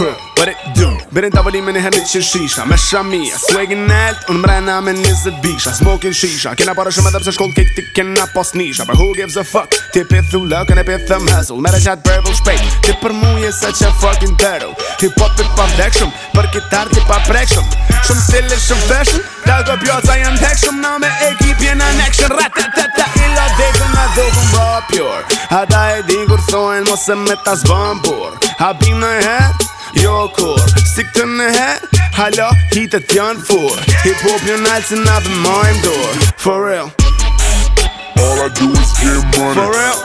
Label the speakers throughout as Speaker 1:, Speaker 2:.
Speaker 1: What it do? Berin të avolimin e hendit që shisha Me shamia Swagin alt Unë mrena me nizet bisha Smokin shisha Kena para shumë edhe pse shkoll Këtë ti kena pos nisha But who gives a fuck Ti e pithu lëkën e pithu mëzull Mere qatë verbal shpejt Ti për muje se që fucking dërru Ti po të pa vdek Për kitar ti pa prek shumë Shumë shumë fashion Da go pjota janë tek Na me ekip jena në action Ratatata Ila dhejtë nga dhejtë nga dhejtë nga dhejtë nga dhejtë nga dhejtë nga dhejtë nga dhejtë nga dhejtë nga yokur Si këtë nëher, hala hitet janë fur Hip hop një nalë se na për majmë dur For real
Speaker 2: All I do is get money For real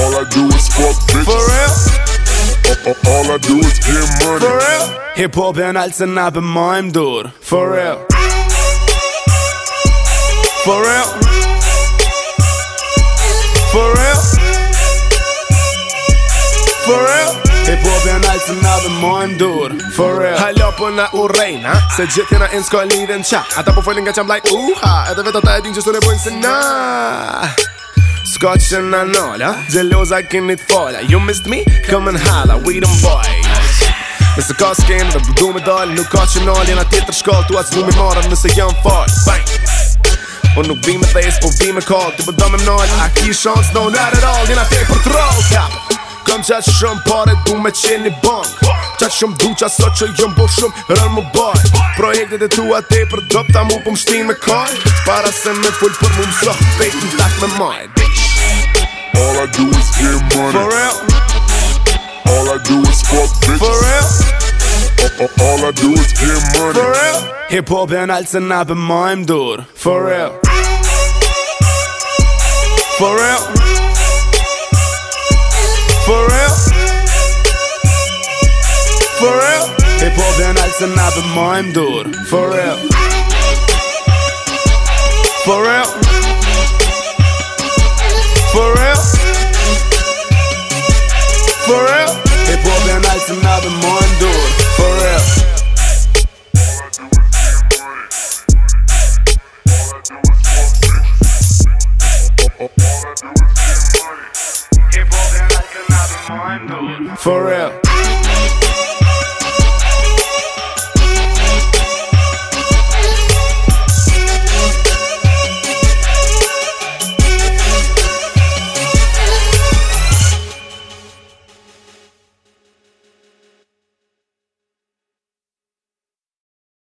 Speaker 2: All I do is fuck bitches For real All I do is get money For real Hip
Speaker 1: hop janë nalë se na për majmë dur For real For real For real For real Dhe në alë të dhe mu e ndur For real Halo për po në urej, na Se gjithë jena në skolli dhe në qa Ata po folin nga qam like uha E Edhe vetë ata e din që së në se na Sko që na nola Gjeloza kini të fola You missed me? Come and holla We them boys Nëse ka skin dhe bëdu me dal Nuk ka që nol Jena ti tër shkoll Tu atës zlu mi marat nëse jam fall Bang Unë po nuk bim e thes Po bim e call Ti bëdo po me m'noll, A ki shans No not at all Jena ti për troll Kappa Këm qatë shumë pare du me qeni bank Qatë shumë du qatë sot që jëmë bo shumë rënë më baj Projektet e tua te për dëp ta mu pëm shtin me kaj Para
Speaker 2: se me full për mu mësë Bejt në tak me maj All I do is get money For real All I do is fuck bitches For real All I do is get money For real
Speaker 1: Hip hop e në altën apë majmë dur For real For real it's another mime, dude. For real. For real. For real. For real. Hip hop and it's another mime, dude. For real. For real.